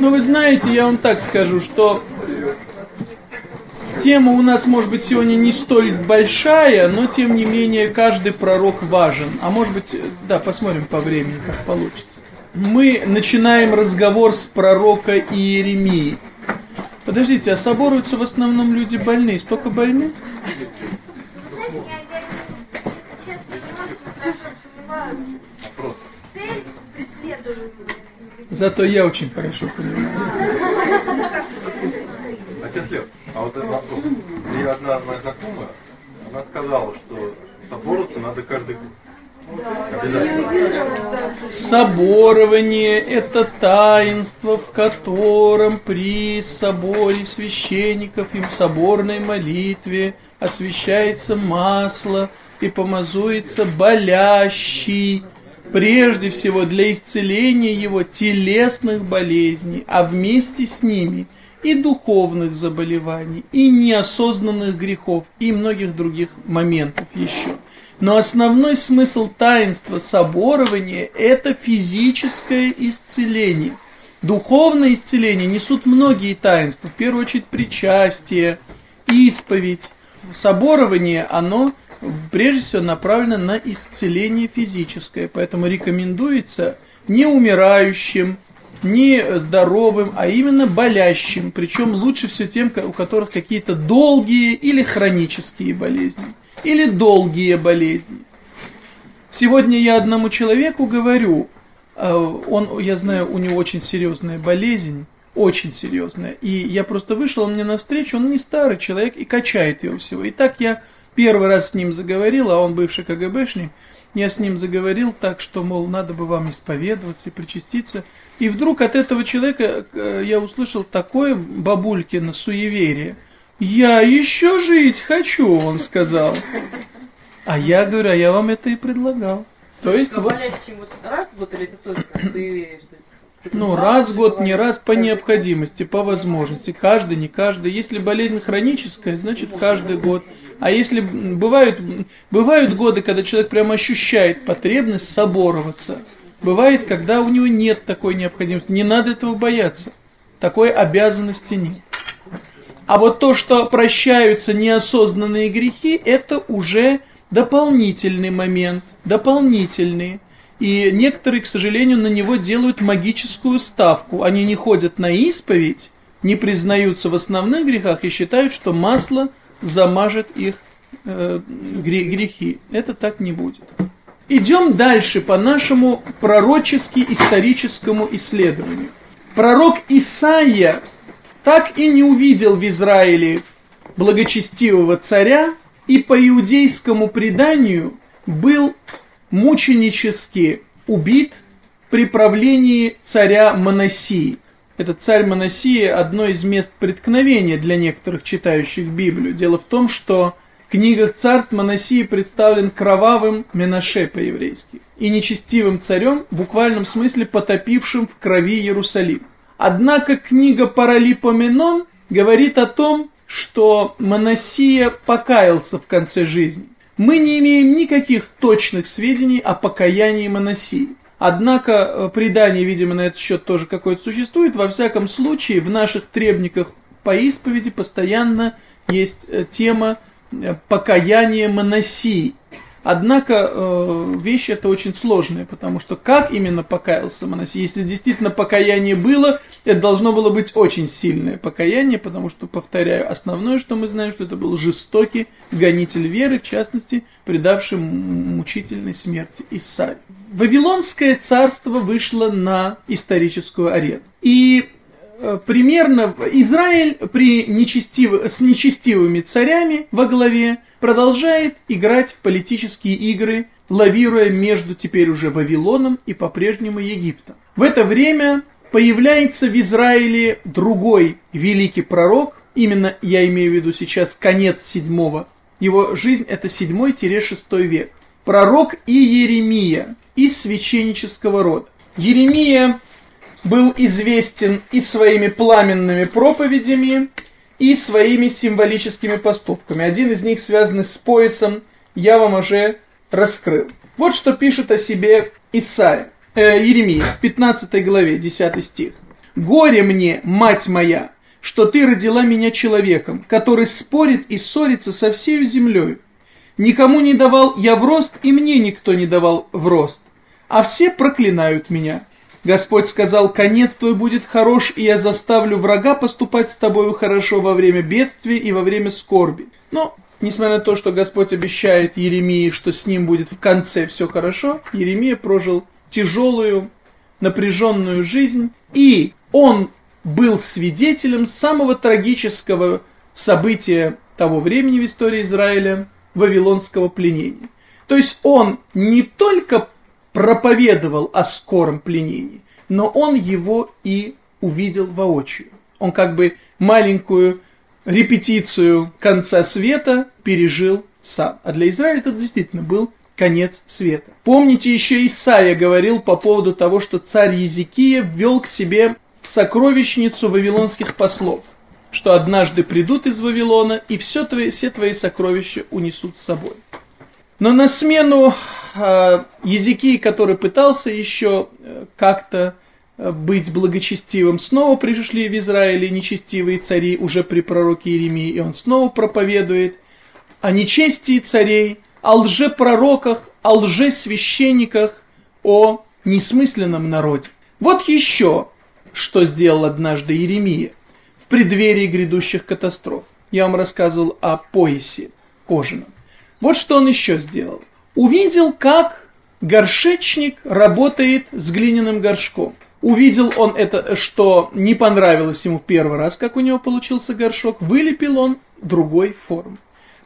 Ну, вы знаете, я вам так скажу, что тема у нас, может быть, сегодня не столь большая, но, тем не менее, каждый пророк важен. А может быть, да, посмотрим по времени, как получится. Мы начинаем разговор с пророка Иеремии. Подождите, а соборуются в основном люди больные? Столько больных? Зато я очень хорошо понимаю. Отец Лев, а вот этот вопрос. И одна моя знакомая, она сказала, что собораться надо каждый год. Соборование – это таинство, в котором при соборе священников и в соборной молитве освящается масло и помазуется болящий, прежде всего для исцеления его телесных болезней, а вместе с ними и духовных заболеваний, и неосознанных грехов, и многих других моментов еще. Но основной смысл таинства соборования – это физическое исцеление. Духовное исцеление несут многие таинства, в первую очередь причастие, исповедь. Соборование, оно прежде всего направлено на исцеление физическое, поэтому рекомендуется не умирающим, не здоровым, а именно болящим, причем лучше всего тем, у которых какие-то долгие или хронические болезни или долгие болезни. Сегодня я одному человеку говорю, э, он, я знаю, у него очень серьезная болезнь, очень серьезная, и я просто вышел, он мне навстречу, он не старый человек и качает его всего. И так я первый раз с ним заговорил, а он бывший КГБшник, я с ним заговорил так, что, мол, надо бы вам исповедоваться и причаститься. И вдруг от этого человека э, я услышал такое бабулькино суеверие – «Я еще жить хочу», он сказал. А я говорю, а я вам это и предлагал. То есть вот... вот раз в год или это тоже как ты Ну, раз в год, не раз по необходимости, по возможности. Каждый, не каждый. Если болезнь хроническая, значит каждый год. А если бывают, бывают годы, когда человек прямо ощущает потребность собороваться. Бывает, когда у него нет такой необходимости. Не надо этого бояться. Такой обязанности нет. А вот то, что прощаются неосознанные грехи, это уже дополнительный момент, дополнительный. И некоторые, к сожалению, на него делают магическую ставку. Они не ходят на исповедь, не признаются в основных грехах и считают, что масло замажет их э, грехи. Это так не будет. Идем дальше по нашему пророчески-историческому исследованию. Пророк Исаия так и не увидел в Израиле благочестивого царя, и по иудейскому преданию был мученически убит при правлении царя Моносии. Этот царь Моносии – одно из мест преткновения для некоторых читающих Библию. Дело в том, что в книгах царств Моносии представлен кровавым Менаше по-еврейски и нечестивым царем, в буквальном смысле потопившим в крови Иерусалим. Однако книга Паралипоменон говорит о том, что Моносия покаялся в конце жизни. Мы не имеем никаких точных сведений о покаянии Моносии. Однако э, предание, видимо, на этот счет тоже какое-то существует. Во всяком случае, в наших требниках по исповеди постоянно есть э, тема э, покаяния Моносии. Однако э, вещь это очень сложная, потому что как именно покаялся Моносий? Если действительно покаяние было, это должно было быть очень сильное покаяние, потому что, повторяю, основное, что мы знаем, что это был жестокий гонитель веры, в частности, предавший мучительной смерти Исаию. Вавилонское царство вышло на историческую арену. И примерно Израиль при нечестив... с нечестивыми царями во главе продолжает играть в политические игры, лавируя между теперь уже Вавилоном и по-прежнему Египтом. В это время появляется в Израиле другой великий пророк, именно я имею в виду сейчас конец седьмого, его жизнь это 7-6 век. Пророк Иеремия из священнического рода. Еремия был известен и своими пламенными проповедями, и своими символическими поступками. Один из них связан с поясом, я вам уже раскрыл. Вот что пишет о себе Исаия, э, Еремия в 15 главе, 10 стих. Горе мне, мать моя, что ты родила меня человеком, который спорит и ссорится со всею землей. Никому не давал я в рост, и мне никто не давал в рост, а все проклинают меня. Господь сказал, конец твой будет хорош, и я заставлю врага поступать с тобою хорошо во время бедствия и во время скорби. Но, несмотря на то, что Господь обещает Еремии, что с ним будет в конце все хорошо, Еремия прожил тяжелую, напряженную жизнь, и он был свидетелем самого трагического события того времени в истории Израиля – вавилонского пленения. То есть он не только проповедовал о скором пленении, но он его и увидел воочию. Он как бы маленькую репетицию конца света пережил сам. А для Израиля это действительно был конец света. Помните, еще Исаия говорил по поводу того, что царь Езекия ввел к себе в сокровищницу вавилонских послов, что однажды придут из Вавилона и все твои, все твои сокровища унесут с собой. Но на смену э, Езекии, который пытался еще э, как-то э, быть благочестивым, снова пришли в Израиле нечестивые цари уже при пророке Иеремии, и он снова проповедует о нечестии царей, о лжепророках, о лжесвященниках, о несмысленном народе. Вот еще что сделал однажды Иеремия в преддверии грядущих катастроф. Я вам рассказывал о поясе кожаном. Вот что он еще сделал. Увидел, как горшечник работает с глиняным горшком. Увидел он это, что не понравилось ему первый раз, как у него получился горшок, вылепил он другой формы.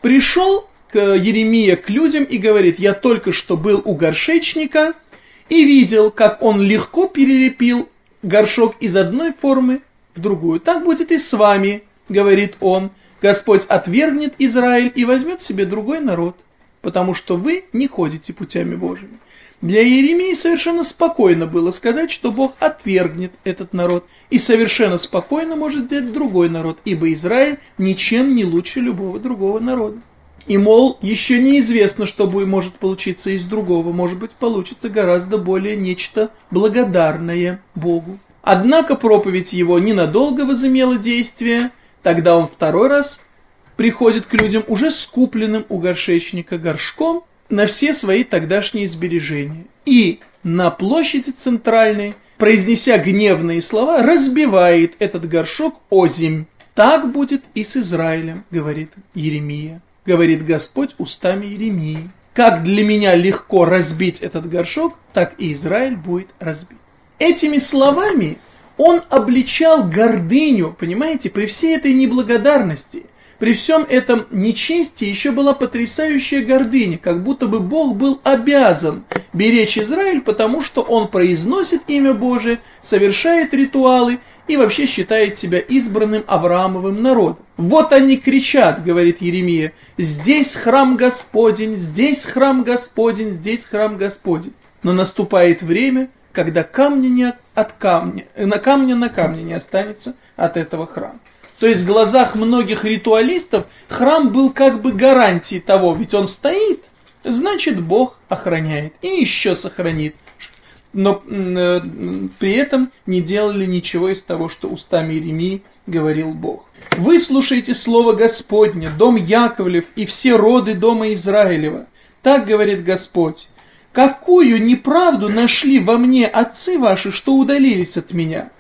Пришел к Еремия к людям и говорит, я только что был у горшечника и видел, как он легко перелепил горшок из одной формы в другую. Так будет и с вами, говорит он. Господь отвергнет Израиль и возьмет себе другой народ, потому что вы не ходите путями Божьими. Для Иеремии совершенно спокойно было сказать, что Бог отвергнет этот народ, и совершенно спокойно может взять другой народ, ибо Израиль ничем не лучше любого другого народа. И, мол, еще неизвестно, что будет, может получиться из другого, может быть, получится гораздо более нечто благодарное Богу. Однако проповедь его ненадолго возымела действие, тогда он второй раз приходит к людям уже скупленным у горшечника горшком на все свои тогдашние сбережения. И на площади центральной, произнеся гневные слова, разбивает этот горшок о земь. Так будет и с Израилем, говорит Еремия говорит Господь устами Иеремии. Как для меня легко разбить этот горшок, так и Израиль будет разбит. Этими словами он обличал гордыню, понимаете, при всей этой неблагодарности, при всем этом нечестии еще была потрясающая гордыня, как будто бы Бог был обязан беречь Израиль, потому что он произносит имя Божие, совершает ритуалы и вообще считает себя избранным Авраамовым народом. Вот они кричат, говорит Еремия, здесь храм Господень, здесь храм Господень, здесь храм Господень. Но наступает время, когда камня не от камня, на камня на камне не останется от этого храма. То есть в глазах многих ритуалистов храм был как бы гарантией того, ведь он стоит, значит Бог охраняет и еще сохранит но э, при этом не делали ничего из того, что устами Иеремии говорил Бог. «Выслушайте слово Господне, дом Яковлев и все роды дома Израилева. Так говорит Господь. Какую неправду нашли во мне отцы ваши, что удалились от меня?»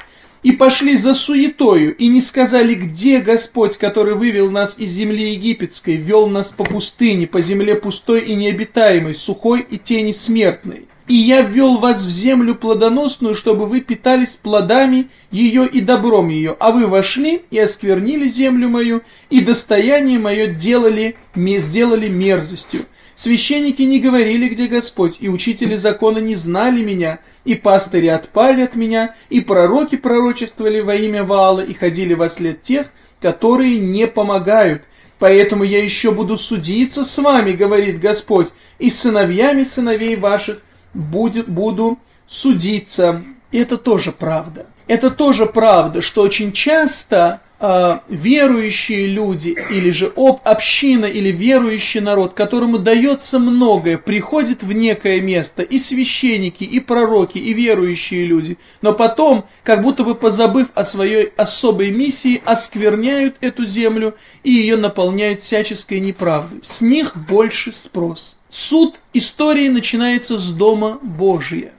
И пошли за суетою, и не сказали, где Господь, который вывел нас из земли египетской, вел нас по пустыне, по земле пустой и необитаемой, сухой и тени смертной и я ввел вас в землю плодоносную, чтобы вы питались плодами ее и добром ее, а вы вошли и осквернили землю мою, и достояние мое делали, сделали мерзостью. Священники не говорили, где Господь, и учители закона не знали меня, и пастыри отпали от меня, и пророки пророчествовали во имя Ваала, и ходили во след тех, которые не помогают. Поэтому я еще буду судиться с вами, говорит Господь, и с сыновьями сыновей ваших, будет, буду судиться. И это тоже правда. Это тоже правда, что очень часто э, верующие люди, или же об, община, или верующий народ, которому дается многое, приходит в некое место, и священники, и пророки, и верующие люди, но потом, как будто бы позабыв о своей особой миссии, оскверняют эту землю и ее наполняют всяческой неправдой. С них больше спрос. Суд истории начинается с Дома Божия.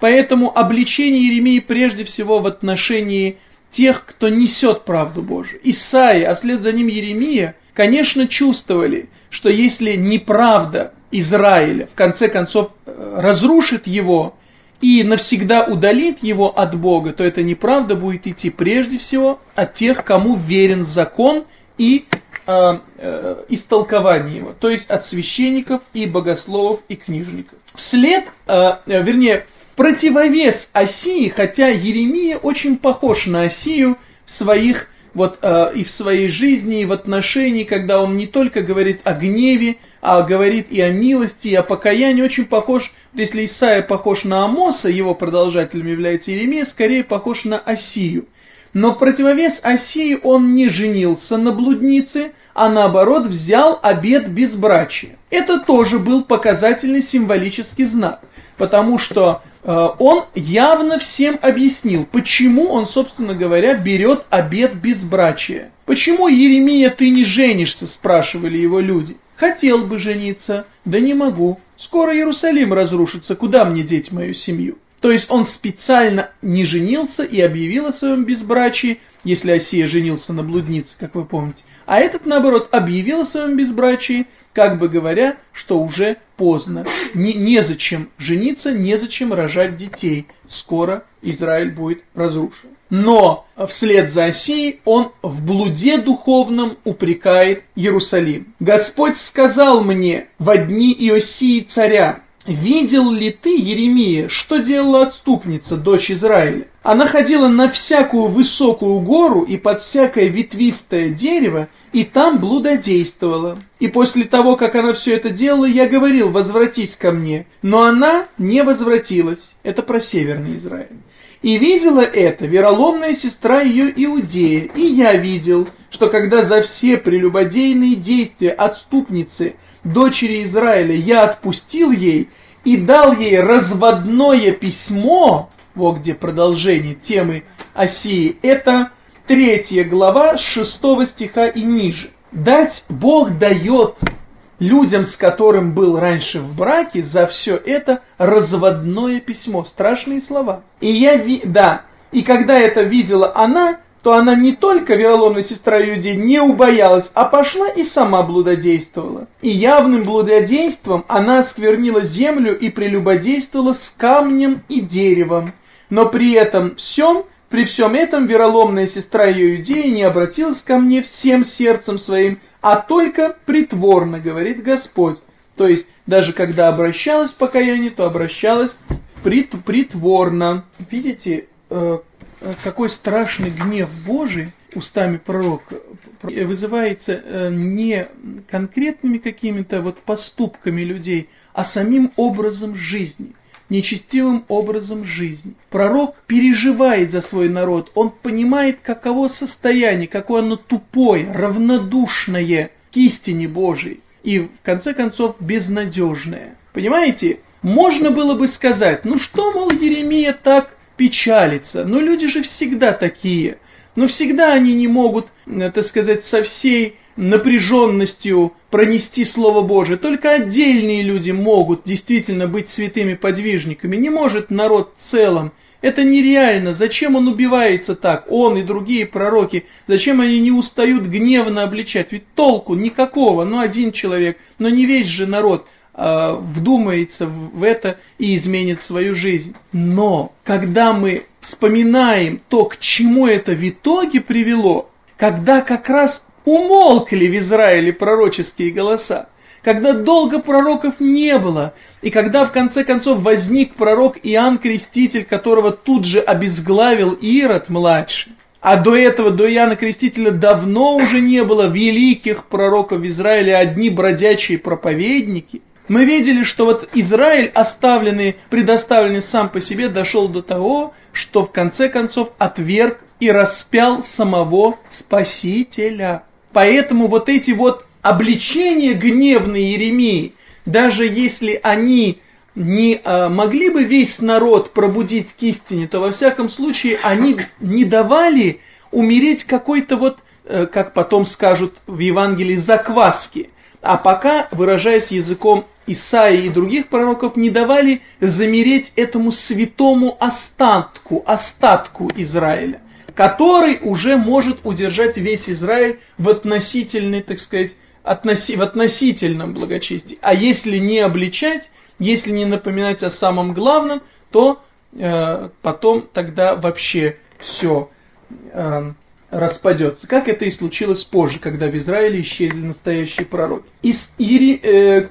Поэтому обличение Еремии прежде всего в отношении тех, кто несет правду Божию. Исаия, а след за ним Еремия, конечно, чувствовали, что если неправда Израиля в конце концов э, разрушит его и навсегда удалит его от Бога, то эта неправда будет идти прежде всего от тех, кому верен закон и э, э, истолкование его, то есть от священников и богословов и книжников. Вслед, э, вернее, противовес Осии, хотя Еремия очень похож на Осию в своих вот э, и в своей жизни, и в отношении, когда он не только говорит о гневе, а говорит и о милости, и о покаянии, очень похож, если Исаия похож на Амоса, его продолжателем является Еремия, скорее похож на Осию. Но противовес Осии он не женился на блуднице, а наоборот взял обет безбрачия. Это тоже был показательный символический знак, потому что он явно всем объяснил, почему он, собственно говоря, берет обет безбрачия. «Почему, Еремия, ты не женишься?» – спрашивали его люди. «Хотел бы жениться, да не могу. Скоро Иерусалим разрушится, куда мне деть мою семью?» То есть он специально не женился и объявил о своем безбрачии, если Осия женился на блуднице, как вы помните. А этот, наоборот, объявил о своем безбрачии, как бы говоря, что уже поздно. Не, незачем жениться, незачем рожать детей. Скоро Израиль будет разрушен. Но вслед за Осией он в блуде духовном упрекает Иерусалим. Господь сказал мне в дни Иосии царя, «Видел ли ты, Еремия, что делала отступница, дочь Израиля? Она ходила на всякую высокую гору и под всякое ветвистое дерево, и там блудодействовала. И после того, как она все это делала, я говорил, возвратись ко мне. Но она не возвратилась. Это про Северный Израиль. И видела это вероломная сестра ее Иудея. И я видел, что когда за все прелюбодейные действия отступницы, дочери Израиля, я отпустил ей и дал ей разводное письмо, вот где продолжение темы Осии, это третья глава шестого стиха и ниже. Дать Бог дает людям, с которым был раньше в браке, за все это разводное письмо. Страшные слова. И я, ви... да, и когда это видела она, то она не только вероломная сестра Иудеи не убоялась, а пошла и сама блудодействовала. И явным блудодейством она осквернила землю и прелюбодействовала с камнем и деревом. Но при этом всем при всем этом вероломная сестра ее Иудеи не обратилась ко мне всем сердцем своим, а только притворно, говорит Господь. То есть, даже когда обращалась в покаяние, то обращалась прит, притворно. Видите, э, какой страшный гнев Божий устами пророка вызывается э, не конкретными какими-то вот поступками людей, а самим образом жизни нечестивым образом жизни. Пророк переживает за свой народ, он понимает, каково состояние, какое оно тупое, равнодушное к истине Божией и, в конце концов, безнадежное. Понимаете? Можно было бы сказать, ну что, мол, Еремия так печалится, но люди же всегда такие, но всегда они не могут, э, так сказать, со всей напряженностью пронести Слово Божие. Только отдельные люди могут действительно быть святыми подвижниками. Не может народ в целом. Это нереально. Зачем он убивается так? Он и другие пророки. Зачем они не устают гневно обличать? Ведь толку никакого. Ну, один человек. Но не весь же народ вдумается в это и изменит свою жизнь. Но, когда мы вспоминаем то, к чему это в итоге привело, когда как раз Умолкли в Израиле пророческие голоса, когда долго пророков не было, и когда в конце концов возник пророк Иоанн Креститель, которого тут же обезглавил Ирод младший. А до этого, до Иоанна Крестителя, давно уже не было великих пророков в Израиле, одни бродячие проповедники. Мы видели, что вот Израиль, оставленный, предоставленный сам по себе, дошел до того, что в конце концов отверг и распял самого Спасителя. Поэтому вот эти вот обличения гневные Иеремии, даже если они не а, могли бы весь народ пробудить к истине, то во всяком случае они не давали умереть какой-то вот, э, как потом скажут в Евангелии, закваски. А пока, выражаясь языком Исаии и других пророков, не давали замереть этому святому остатку, остатку Израиля, который уже может удержать весь Израиль в относительной, так сказать, относи, в относительном благочестии. А если не обличать, если не напоминать о самом главном, то э, потом тогда вообще все э, распадется. Как это и случилось позже, когда в Израиле исчезли настоящие пророки. Из Иери, э,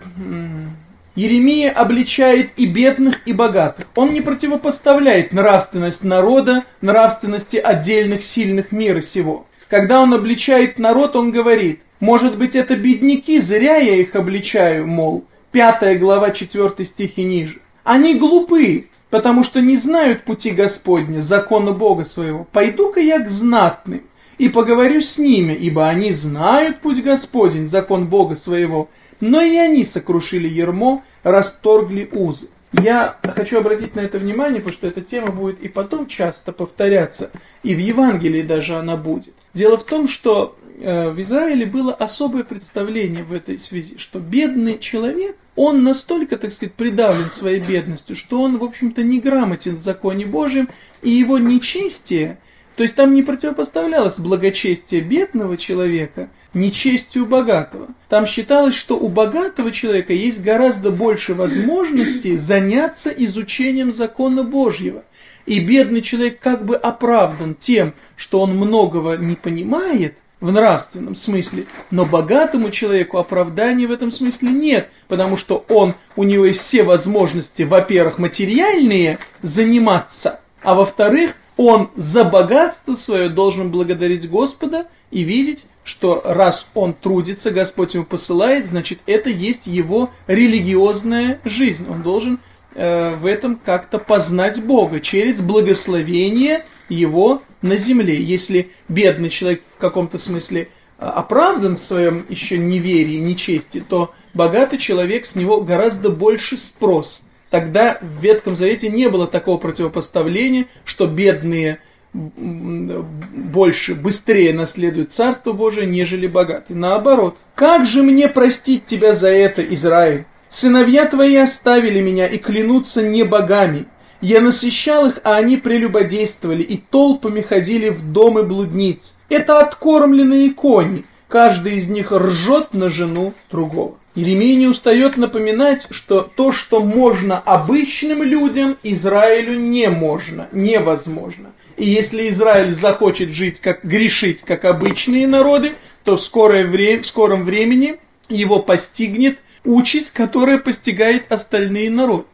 Еремия обличает и бедных, и богатых. Он не противопоставляет нравственность народа нравственности отдельных сильных мира сего. Когда он обличает народ, он говорит, может быть это бедняки, зря я их обличаю, мол, пятая глава 4 стих и ниже. Они глупы, потому что не знают пути Господня, закона Бога своего. Пойду-ка я к знатным и поговорю с ними, ибо они знают путь Господень, закон Бога своего. Но и они сокрушили ермо, расторгли узы. Я хочу обратить на это внимание, потому что эта тема будет и потом часто повторяться, и в Евангелии даже она будет. Дело в том, что в Израиле было особое представление в этой связи, что бедный человек, он настолько, так сказать, придавлен своей бедностью, что он, в общем-то, неграмотен в законе Божьем, и его нечестие, то есть там не противопоставлялось благочестие бедного человека нечестию богатого. Там считалось, что у богатого человека есть гораздо больше возможностей заняться изучением закона Божьего. И бедный человек как бы оправдан тем, что он многого не понимает в нравственном смысле, но богатому человеку оправдания в этом смысле нет, потому что он, у него есть все возможности, во-первых, материальные заниматься, а во-вторых, он за богатство свое должен благодарить Господа и видеть, что раз он трудится, Господь ему посылает, значит это есть его религиозная жизнь. Он должен э, в этом как-то познать Бога через благословение его на земле. Если бедный человек в каком-то смысле э, оправдан в своем еще неверии, нечести, то богатый человек с него гораздо больше спрос – Тогда в Ветхом Завете не было такого противопоставления, что бедные больше, быстрее наследуют Царство Божие, нежели богатые. Наоборот, как же мне простить тебя за это, Израиль? Сыновья твои оставили меня и клянутся не богами. Я насыщал их, а они прелюбодействовали и толпами ходили в домы блудниц. Это откормленные кони, каждый из них ржет на жену другого. Иеремия не устает напоминать, что то, что можно обычным людям, Израилю не можно, невозможно. И если Израиль захочет жить, как грешить, как обычные народы, то в, скорое время, в скором времени его постигнет участь, которая постигает остальные народы.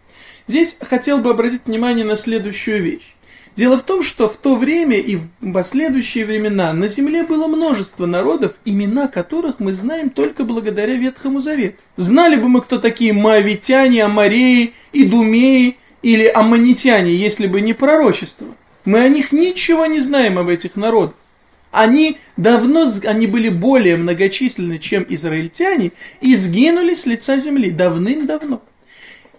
Здесь хотел бы обратить внимание на следующую вещь. Дело в том, что в то время и в последующие времена на земле было множество народов, имена которых мы знаем только благодаря Ветхому Завету. Знали бы мы, кто такие маавитяне, амареи, идумеи или аммонитяне, если бы не пророчество. Мы о них ничего не знаем об этих народах. Они давно, они были более многочисленны, чем израильтяне, и сгинули с лица земли давным-давно.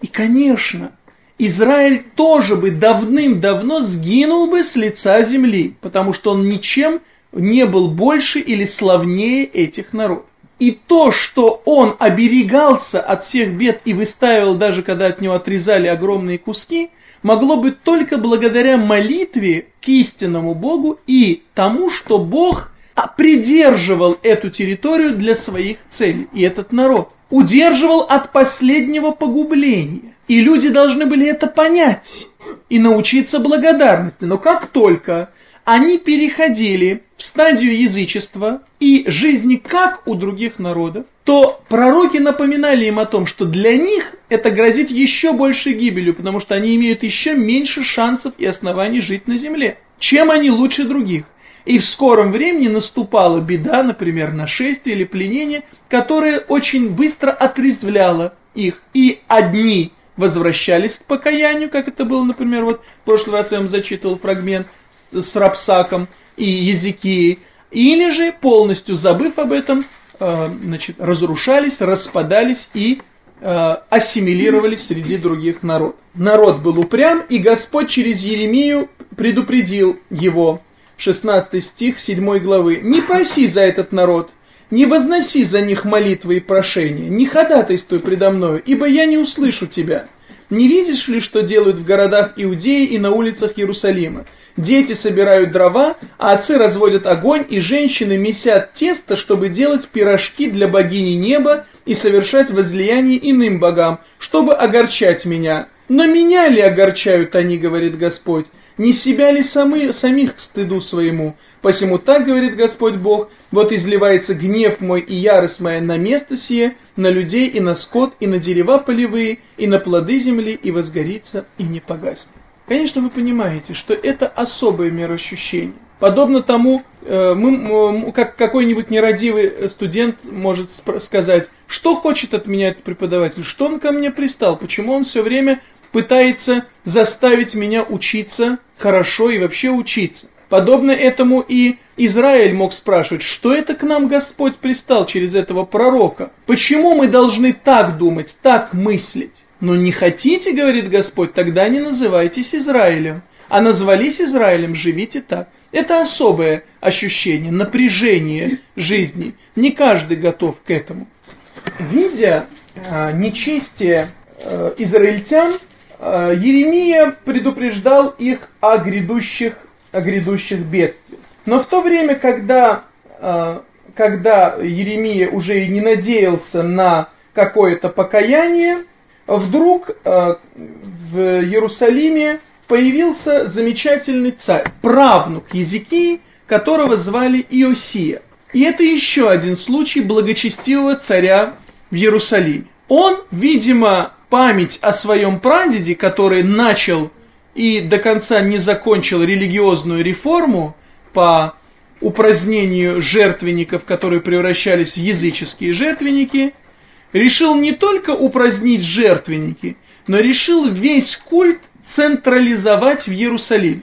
И, конечно, Израиль тоже бы давным-давно сгинул бы с лица земли, потому что он ничем не был больше или славнее этих народов. И то, что он оберегался от всех бед и выстаивал, даже когда от него отрезали огромные куски, могло быть только благодаря молитве к истинному Богу и тому, что Бог придерживал эту территорию для своих целей, и этот народ удерживал от последнего погубления. И люди должны были это понять и научиться благодарности. Но как только они переходили в стадию язычества и жизни как у других народов, то пророки напоминали им о том, что для них это грозит еще большей гибелью, потому что они имеют еще меньше шансов и оснований жить на земле. Чем они лучше других? И в скором времени наступала беда, например, нашествие или пленение, которое очень быстро отрезвляло их. И одни возвращались к покаянию, как это было, например, вот в прошлый раз я вам зачитывал фрагмент с, с Рапсаком, и языки, или же, полностью забыв об этом, э, значит, разрушались, распадались и э, ассимилировались среди других народов. Народ был упрям, и Господь через Еремию предупредил его. 16 стих 7 главы. «Не проси за этот народ, не возноси за них молитвы и прошения, не ходатайствуй предо мною, ибо я не услышу тебя. Не видишь ли, что делают в городах Иудеи и на улицах Иерусалима? Дети собирают дрова, а отцы разводят огонь, и женщины месят тесто, чтобы делать пирожки для богини неба и совершать возлияние иным богам, чтобы огорчать меня. Но меня ли огорчают они, говорит Господь? Не себя ли самы, самих к стыду своему? Посему так говорит Господь Бог, вот изливается гнев мой и ярость моя на место сие, на людей и на скот, и на дерева полевые, и на плоды земли, и возгорится, и не погаснет. Конечно, вы понимаете, что это особое мироощущение. Подобно тому, э, мы, как какой-нибудь нерадивый студент может сказать, что хочет от меня этот преподаватель, что он ко мне пристал, почему он все время пытается заставить меня учиться хорошо и вообще учиться. Подобно этому и Израиль мог спрашивать, что это к нам Господь пристал через этого пророка? Почему мы должны так думать, так мыслить? Но не хотите, говорит Господь, тогда не называйтесь Израилем. А назвались Израилем, живите так. Это особое ощущение, напряжение жизни. Не каждый готов к этому. Видя э, нечестие э, израильтян, Еремия предупреждал их о грядущих, о грядущих бедствиях. Но в то время, когда, э, когда Еремия уже и не надеялся на какое-то покаяние, вдруг э, в Иерусалиме появился замечательный царь, правнук Езекии, которого звали Иосия. И это еще один случай благочестивого царя в Иерусалиме. Он, видимо, память о своем прадеде, который начал и до конца не закончил религиозную реформу по упразднению жертвенников, которые превращались в языческие жертвенники – решил не только упразднить жертвенники, но решил весь культ централизовать в Иерусалиме.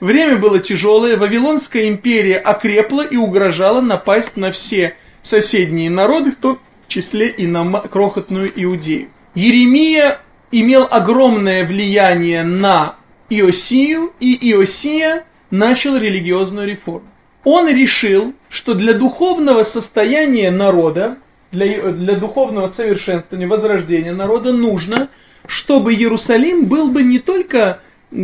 Время было тяжелое, Вавилонская империя окрепла и угрожала напасть на все соседние народы, в том числе и на крохотную Иудею. Еремия имел огромное влияние на Иосию, и Иосия начал религиозную реформу. Он решил, что для духовного состояния народа для, для духовного совершенствования, возрождения народа нужно, чтобы Иерусалим был бы не только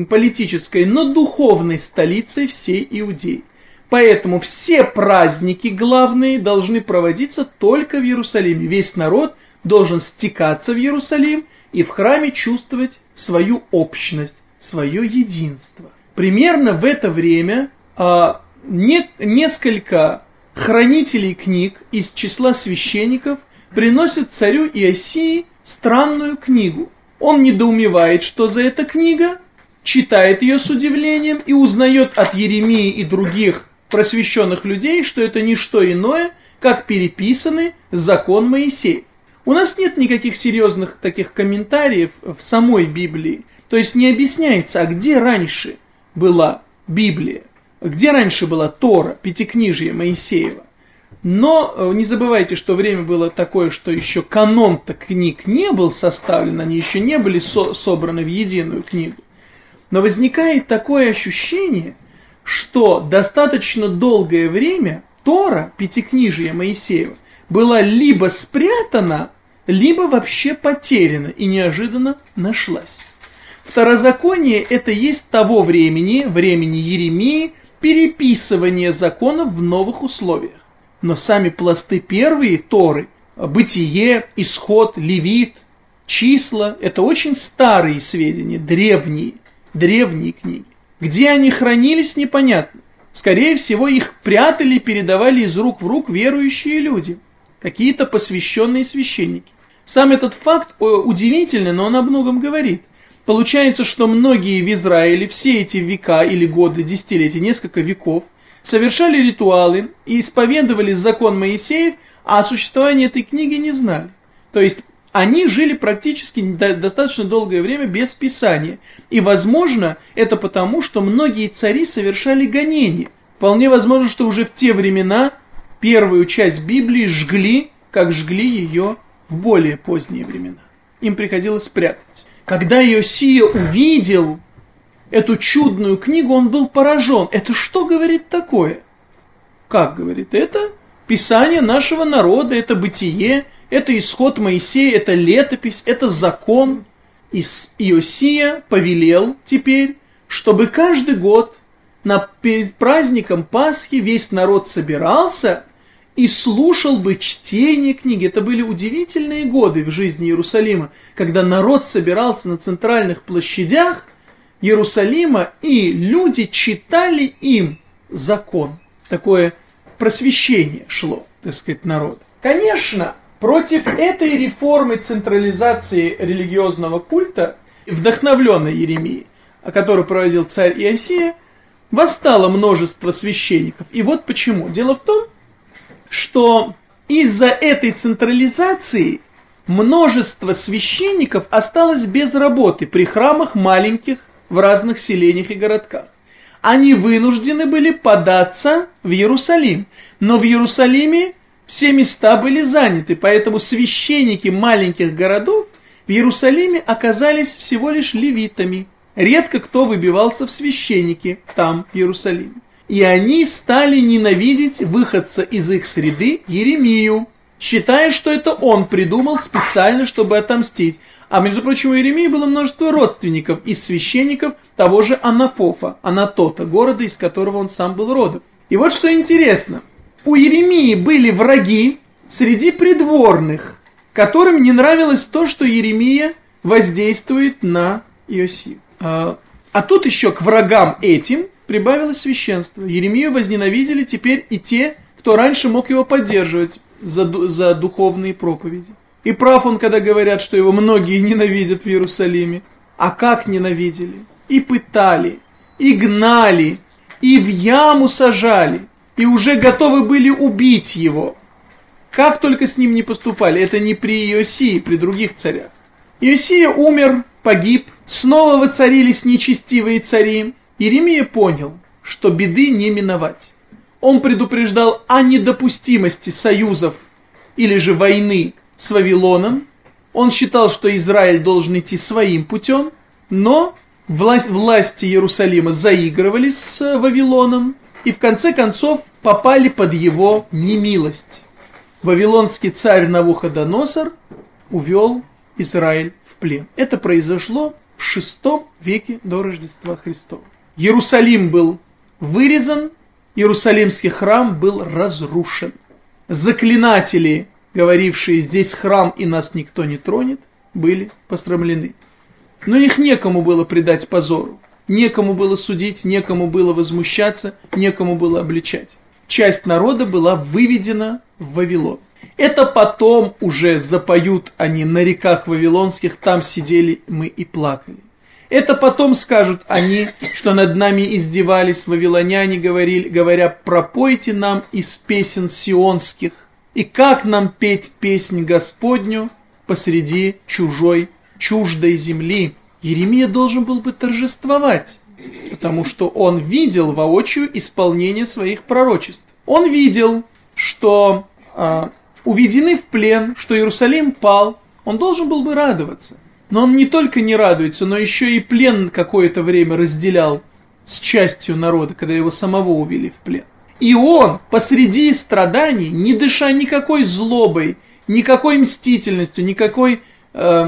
политической, но духовной столицей всей Иудеи. Поэтому все праздники главные должны проводиться только в Иерусалиме. Весь народ должен стекаться в Иерусалим и в храме чувствовать свою общность, свое единство. Примерно в это время а, не, несколько хранителей книг из числа священников приносят царю Иосии странную книгу. Он недоумевает, что за эта книга, читает ее с удивлением и узнает от Еремии и других просвещенных людей, что это не что иное, как переписанный закон Моисея. У нас нет никаких серьезных таких комментариев в самой Библии, то есть не объясняется, а где раньше была Библия. Где раньше была Тора, Пятикнижие Моисеева? Но э, не забывайте, что время было такое, что еще канон-то книг не был составлен, они еще не были со собраны в единую книгу. Но возникает такое ощущение, что достаточно долгое время Тора, Пятикнижие Моисеева, была либо спрятана, либо вообще потеряна и неожиданно нашлась. Второзаконие это есть того времени, времени Еремии, переписывание законов в новых условиях. Но сами пласты первые Торы, бытие, исход, левит, числа, это очень старые сведения, древние, древние книги. Где они хранились, непонятно. Скорее всего, их прятали и передавали из рук в рук верующие люди, какие-то посвященные священники. Сам этот факт удивительный, но он о многом говорит. Получается, что многие в Израиле все эти века или годы, десятилетия, несколько веков, совершали ритуалы и исповедовали закон Моисеев, а о существовании этой книги не знали. То есть они жили практически достаточно долгое время без Писания. И, возможно, это потому, что многие цари совершали гонения. Вполне возможно, что уже в те времена первую часть Библии жгли, как жгли ее в более поздние времена. Им приходилось спрятать. Когда Иосия увидел эту чудную книгу, он был поражен. Это что говорит такое? Как говорит? Это Писание нашего народа, это бытие, это исход Моисея, это летопись, это закон. И Иосия повелел теперь, чтобы каждый год на, перед праздником Пасхи весь народ собирался и слушал бы чтение книги. Это были удивительные годы в жизни Иерусалима, когда народ собирался на центральных площадях Иерусалима, и люди читали им закон. Такое просвещение шло, так сказать, народ. Конечно, против этой реформы централизации религиозного культа, вдохновленной Еремией, о которой проводил царь Иосия, восстало множество священников. И вот почему. Дело в том, что из-за этой централизации множество священников осталось без работы при храмах маленьких в разных селениях и городках. Они вынуждены были податься в Иерусалим. Но в Иерусалиме все места были заняты, поэтому священники маленьких городов в Иерусалиме оказались всего лишь левитами. Редко кто выбивался в священники там, в Иерусалиме. И они стали ненавидеть выходца из их среды Еремию, считая, что это он придумал специально, чтобы отомстить. А между прочим, у Еремии было множество родственников из священников того же Анафофа, Анатота, города, из которого он сам был родом. И вот что интересно. У Еремии были враги среди придворных, которым не нравилось то, что Еремия воздействует на Иосию. А, а тут еще к врагам этим прибавилось священство. Еремию возненавидели теперь и те, кто раньше мог его поддерживать за, за духовные проповеди. И прав он, когда говорят, что его многие ненавидят в Иерусалиме. А как ненавидели? И пытали, и гнали, и в яму сажали, и уже готовы были убить его. Как только с ним не поступали, это не при Иосии, при других царях. Иосия умер, погиб, снова воцарились нечестивые цари. Иеремия понял, что беды не миновать. Он предупреждал о недопустимости союзов или же войны с Вавилоном. Он считал, что Израиль должен идти своим путем, но власть, власти Иерусалима заигрывали с Вавилоном и в конце концов попали под его немилость. Вавилонский царь Навуходоносор увел Израиль в плен. Это произошло в шестом веке до Рождества Христова. Иерусалим был вырезан, Иерусалимский храм был разрушен. Заклинатели говорившие «здесь храм и нас никто не тронет», были посрамлены. Но их некому было предать позору, некому было судить, некому было возмущаться, некому было обличать. Часть народа была выведена в Вавилон. Это потом уже запоют они на реках вавилонских, там сидели мы и плакали. Это потом скажут они, что над нами издевались вавилоняне, говорили, говоря, пропойте нам из песен сионских, и как нам петь песнь Господню посреди чужой, чуждой земли? Еремия должен был бы торжествовать, потому что он видел воочию исполнение своих пророчеств. Он видел, что э, уведены в плен, что Иерусалим пал. Он должен был бы радоваться. Но он не только не радуется, но еще и плен какое-то время разделял с частью народа, когда его самого увели в плен. И он посреди страданий, не дыша никакой злобой, никакой мстительностью, никакой, э,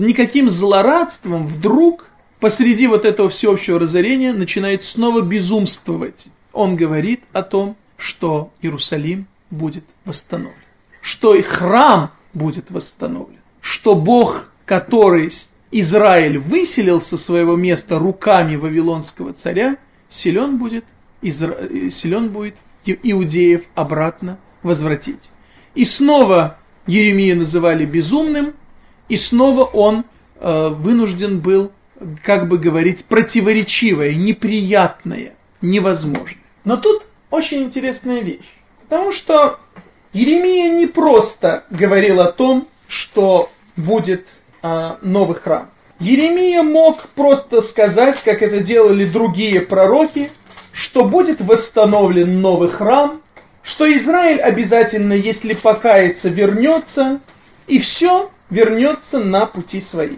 никаким злорадством, вдруг посреди вот этого всеобщего разорения начинает снова безумствовать. Он говорит о том, что Иерусалим будет восстановлен, что и храм будет восстановлен, что Бог, который Израиль выселил со своего места руками вавилонского царя, силен будет Изра... силен будет иудеев обратно возвратить. И снова Еремия называли безумным, и снова он э, вынужден был, как бы говорить, противоречивое, неприятное, невозможное. Но тут очень интересная вещь, потому что Еремия не просто говорил о том, что будет новый храм. Еремия мог просто сказать, как это делали другие пророки, что будет восстановлен новый храм, что Израиль обязательно, если покается, вернется, и все вернется на пути свои.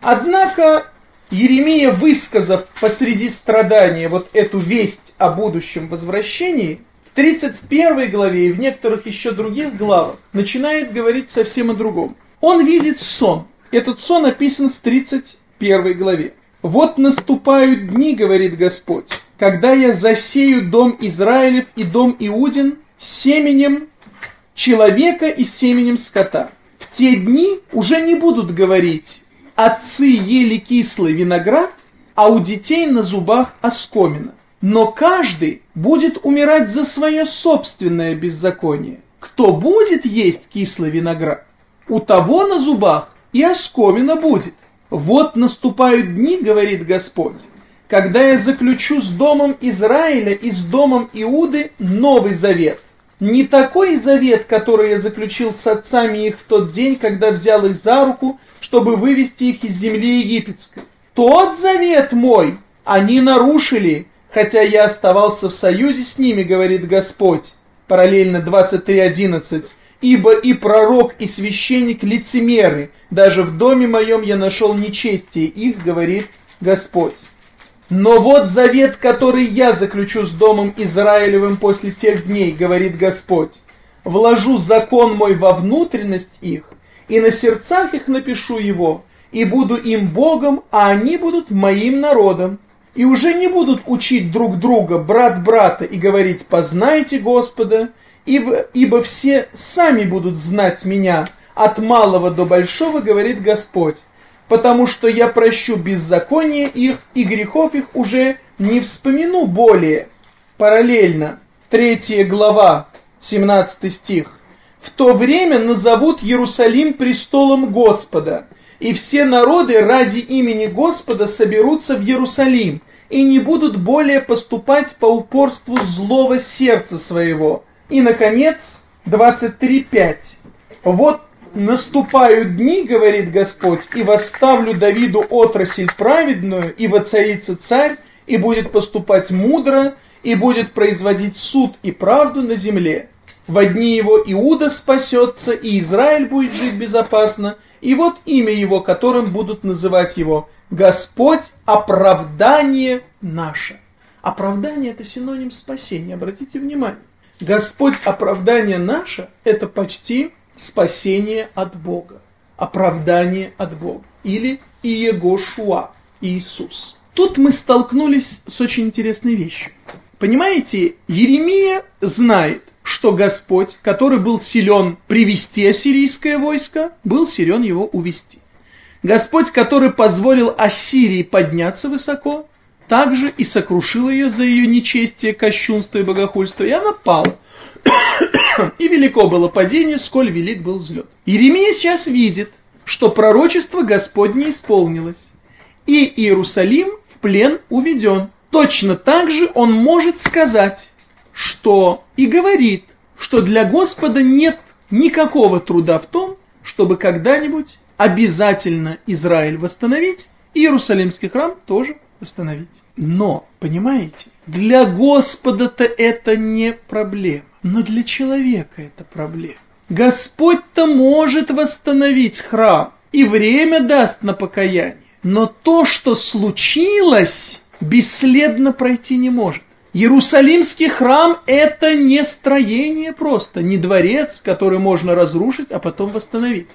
Однако Еремия, высказав посреди страдания вот эту весть о будущем возвращении, в 31 главе и в некоторых еще других главах начинает говорить совсем о другом. Он видит сон. Этот сон описан в 31 главе. «Вот наступают дни, — говорит Господь, — когда я засею дом Израилев и дом Иудин семенем человека и семенем скота. В те дни уже не будут говорить отцы ели кислый виноград, а у детей на зубах оскомина. Но каждый будет умирать за свое собственное беззаконие. Кто будет есть кислый виноград, у того на зубах и оскомина будет. Вот наступают дни, говорит Господь, когда я заключу с домом Израиля и с домом Иуды новый завет. Не такой завет, который я заключил с отцами их в тот день, когда взял их за руку чтобы вывести их из земли египетской. Тот завет мой они нарушили, хотя я оставался в союзе с ними, говорит Господь. Параллельно 23.11. Ибо и пророк, и священник лицемеры, даже в доме моем я нашел нечестие их, говорит Господь. Но вот завет, который я заключу с домом Израилевым после тех дней, говорит Господь. Вложу закон мой во внутренность их, и на сердцах их напишу его, и буду им Богом, а они будут моим народом. И уже не будут учить друг друга, брат брата, и говорить «познайте Господа», ибо, ибо все сами будут знать меня, от малого до большого, говорит Господь, потому что я прощу беззаконие их, и грехов их уже не вспомину более. Параллельно, третья глава, 17 стих в то время назовут Иерусалим престолом Господа, и все народы ради имени Господа соберутся в Иерусалим и не будут более поступать по упорству злого сердца своего. И, наконец, 23.5. Вот наступают дни, говорит Господь, и восставлю Давиду отрасль праведную, и воцарится царь, и будет поступать мудро, и будет производить суд и правду на земле. В одни его Иуда спасется, и Израиль будет жить безопасно, и вот имя его, которым будут называть его Господь оправдание наше. Оправдание это синоним спасения, обратите внимание. Господь оправдание наше это почти спасение от Бога. Оправдание от Бога. Или Иегошуа, Иисус. Тут мы столкнулись с очень интересной вещью. Понимаете, Еремия знает, что Господь, который был силен привести ассирийское войско, был силен его увести. Господь, который позволил Ассирии подняться высоко, также и сокрушил ее за ее нечестие, кощунство и богохульство, и она пала. и велико было падение, сколь велик был взлет. Иеремия сейчас видит, что пророчество Господне исполнилось, и Иерусалим в плен уведен. Точно так же он может сказать, что и говорит, что для Господа нет никакого труда в том, чтобы когда-нибудь обязательно Израиль восстановить, Иерусалимский храм тоже восстановить. Но, понимаете, для Господа-то это не проблема, но для человека это проблема. Господь-то может восстановить храм и время даст на покаяние, но то, что случилось, бесследно пройти не может. Иерусалимский храм – это не строение просто, не дворец, который можно разрушить, а потом восстановить.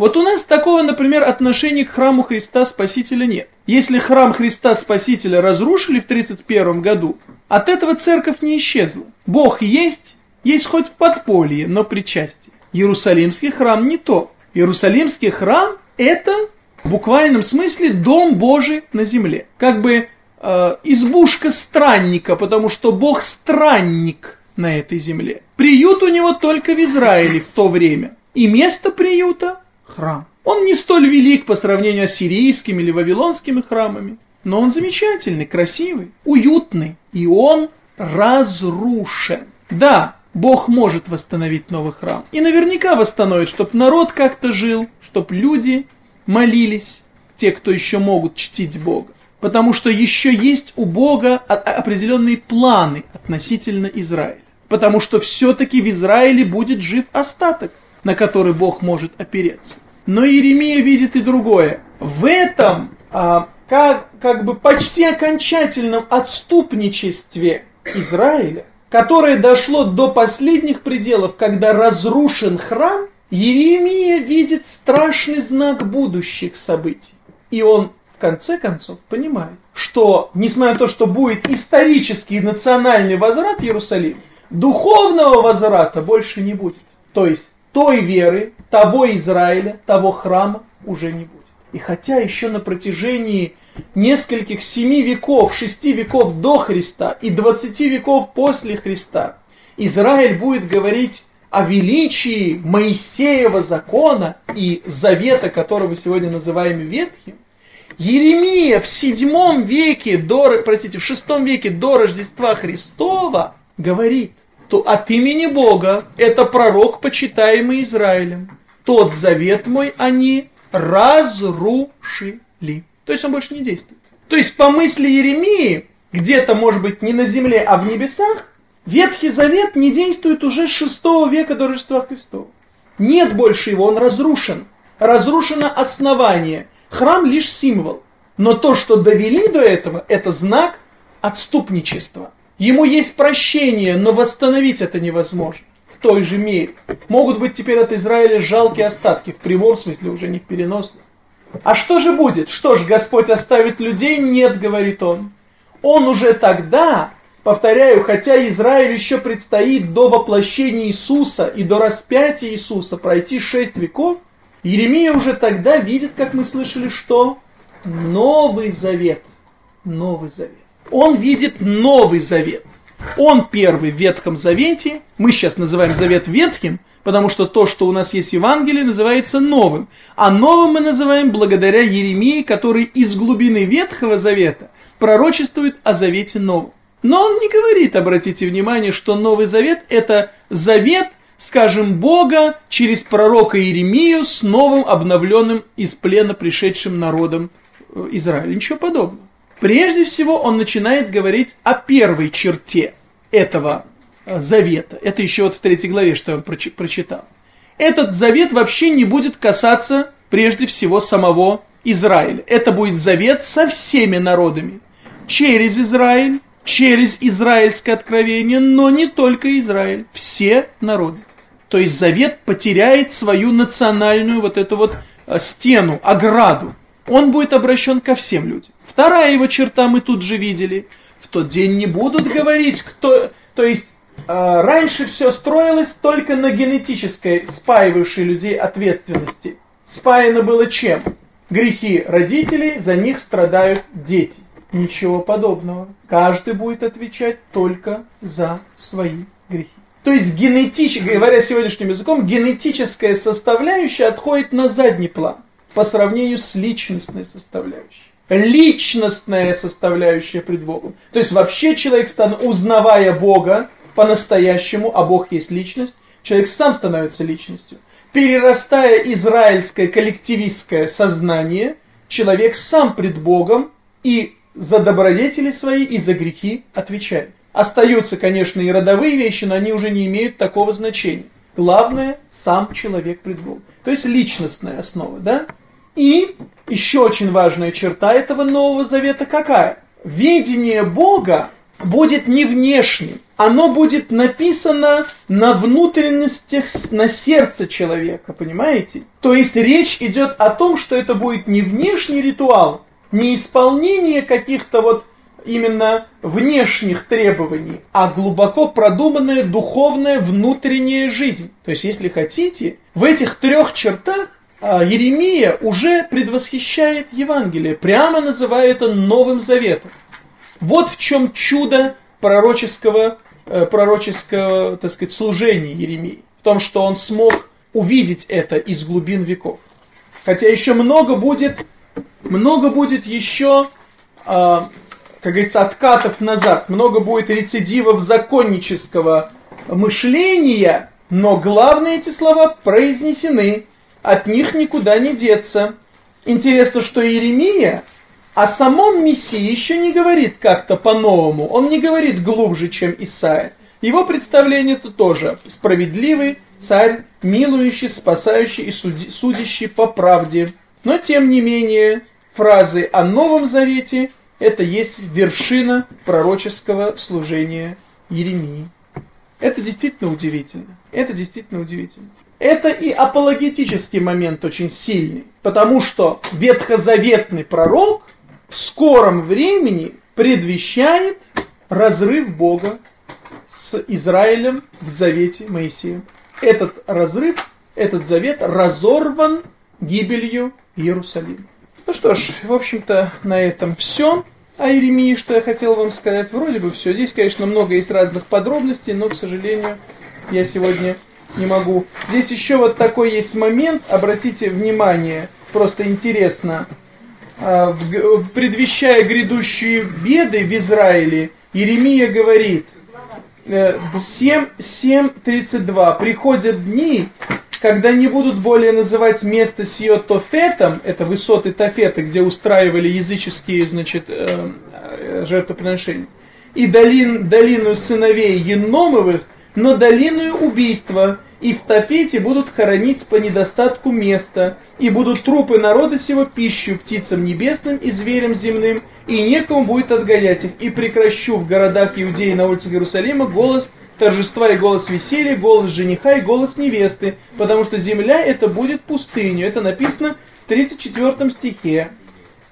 Вот у нас такого, например, отношения к храму Христа Спасителя нет. Если храм Христа Спасителя разрушили в 31 году, от этого церковь не исчезла. Бог есть, есть хоть в подполье, но причастие. Иерусалимский храм не то. Иерусалимский храм – это в буквальном смысле дом Божий на земле. Как бы э, избушка странника, потому что Бог странник на этой земле. Приют у него только в Израиле в то время. И место приюта – храм. Он не столь велик по сравнению с сирийскими или вавилонскими храмами, но он замечательный, красивый, уютный, и он разрушен. Да, Бог может восстановить новый храм. И наверняка восстановит, чтобы народ как-то жил, чтобы люди молились, те, кто еще могут чтить Бога. потому что еще есть у Бога определенные планы относительно Израиля. Потому что все-таки в Израиле будет жив остаток, на который Бог может опереться. Но Иеремия видит и другое. В этом а, как, как бы почти окончательном отступничестве Израиля, которое дошло до последних пределов, когда разрушен храм, Еремия видит страшный знак будущих событий. И он в конце концов понимает, что, несмотря на то, что будет исторический национальный возврат Иерусалима, духовного возврата больше не будет. То есть той веры, того Израиля, того храма уже не будет. И хотя еще на протяжении нескольких семи веков, шести веков до Христа и двадцати веков после Христа Израиль будет говорить о величии Моисеева закона и завета, который мы сегодня называем Ветхим, Еремия в седьмом веке, до, простите, в шестом веке до Рождества Христова говорит, то от имени Бога это пророк, почитаемый Израилем. Тот завет мой они разрушили. То есть он больше не действует. То есть по мысли Еремии, где-то может быть не на земле, а в небесах, Ветхий Завет не действует уже с 6 века до Рождества Христова. Нет больше его, он разрушен. Разрушено основание. Храм лишь символ. Но то, что довели до этого, это знак отступничества. Ему есть прощение, но восстановить это невозможно. В той же мере. Могут быть теперь от Израиля жалкие остатки, в прямом смысле, уже не в переносном. А что же будет? Что ж, Господь оставит людей? Нет, говорит он. Он уже тогда Повторяю, хотя Израиль еще предстоит до воплощения Иисуса и до распятия Иисуса пройти шесть веков, Еремия уже тогда видит, как мы слышали, что Новый Завет. Новый Завет. Он видит Новый Завет. Он первый в Ветхом Завете, мы сейчас называем Завет Ветхим, потому что то, что у нас есть в Евангелии, называется новым. А новым мы называем благодаря Еремии, который из глубины Ветхого Завета пророчествует о Завете Новом. Но он не говорит, обратите внимание, что Новый Завет – это завет, скажем, Бога через пророка Иеремию с новым обновленным из плена пришедшим народом э, Израиля. Ничего подобного. Прежде всего он начинает говорить о первой черте этого э, завета. Это еще вот в третьей главе, что я прочитал. Этот завет вообще не будет касаться прежде всего самого Израиля. Это будет завет со всеми народами. Через Израиль через израильское откровение, но не только Израиль, все народы. То есть завет потеряет свою национальную вот эту вот э, стену, ограду. Он будет обращен ко всем людям. Вторая его черта мы тут же видели. В тот день не будут говорить, кто... То есть э, раньше все строилось только на генетической, спаивавшей людей ответственности. Спаяно было чем? Грехи родителей, за них страдают дети. Ничего подобного. Каждый будет отвечать только за свои грехи. То есть генетическая, говоря сегодняшним языком, генетическая составляющая отходит на задний план по сравнению с личностной составляющей. Личностная составляющая пред Богом. То есть вообще человек, узнавая Бога по-настоящему, а Бог есть личность, человек сам становится личностью. Перерастая израильское коллективистское сознание, человек сам пред Богом и за добродетели свои и за грехи отвечает. Остаются, конечно, и родовые вещи, но они уже не имеют такого значения. Главное – сам человек пред Богом. То есть личностная основа, да? И еще очень важная черта этого Нового Завета какая? Видение Бога будет не внешним, оно будет написано на внутренностях, на сердце человека, понимаете? То есть речь идет о том, что это будет не внешний ритуал, не исполнение каких-то вот именно внешних требований, а глубоко продуманная духовная внутренняя жизнь. То есть, если хотите, в этих трех чертах Еремия уже предвосхищает Евангелие, прямо называя это Новым Заветом. Вот в чем чудо пророческого, э, пророческого так сказать, служения Еремии. В том, что он смог увидеть это из глубин веков. Хотя еще много будет много будет еще, э, как говорится, откатов назад, много будет рецидивов законнического мышления, но главные эти слова произнесены, от них никуда не деться. Интересно, что Иеремия о самом Мессии еще не говорит как-то по-новому, он не говорит глубже, чем Исаия. Его представление это тоже справедливый царь, милующий, спасающий и суди, судящий по правде. Но тем не менее, фразы о Новом Завете – это есть вершина пророческого служения Еремии. Это действительно удивительно. Это действительно удивительно. Это и апологетический момент очень сильный, потому что ветхозаветный пророк в скором времени предвещает разрыв Бога с Израилем в завете Моисея. Этот разрыв, этот завет разорван гибелью Иерусалима. Ну что ж, в общем-то, на этом все. А Иеремии, что я хотел вам сказать, вроде бы все. Здесь, конечно, много есть разных подробностей, но, к сожалению, я сегодня не могу. Здесь еще вот такой есть момент, обратите внимание, просто интересно. А, предвещая грядущие беды в Израиле, Иеремия говорит, 7.32, э, приходят дни, когда не будут более называть место сие Тофетом, это высоты Тофета, где устраивали языческие, значит, э, э, жертвоприношения, и долин, долину сыновей Еномовых, но долину убийства, и в Тафете будут хоронить по недостатку места, и будут трупы народа сего пищу птицам небесным и зверям земным, и некому будет отгонять их, и прекращу в городах Иудеи на улицах Иерусалима голос торжества и голос веселья, голос жениха и голос невесты, потому что земля это будет пустыню. Это написано в 34 стихе.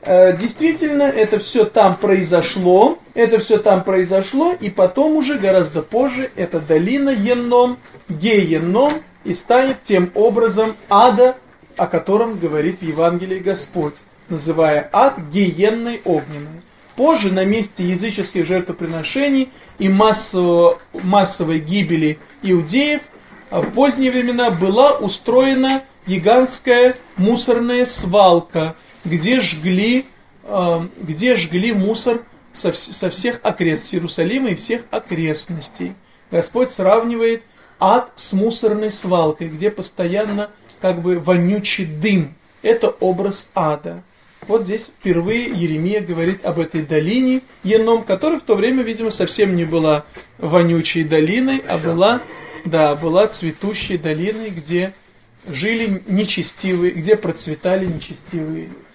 Э, действительно, это все там произошло, это все там произошло, и потом уже гораздо позже эта долина Енном, Ге-Енном, и станет тем образом ада, о котором говорит в Евангелии Господь, называя ад гиенной огненной. Позже на месте языческих жертвоприношений и массового, массовой гибели иудеев в поздние времена была устроена гигантская мусорная свалка – где жгли, э, где жгли мусор со, со всех окрест Иерусалима и всех окрестностей. Господь сравнивает ад с мусорной свалкой, где постоянно как бы вонючий дым. Это образ ада. Вот здесь впервые Еремия говорит об этой долине Еном, которая в то время, видимо, совсем не была вонючей долиной, а была, да, была цветущей долиной, где жили нечестивые, где процветали нечестивые люди.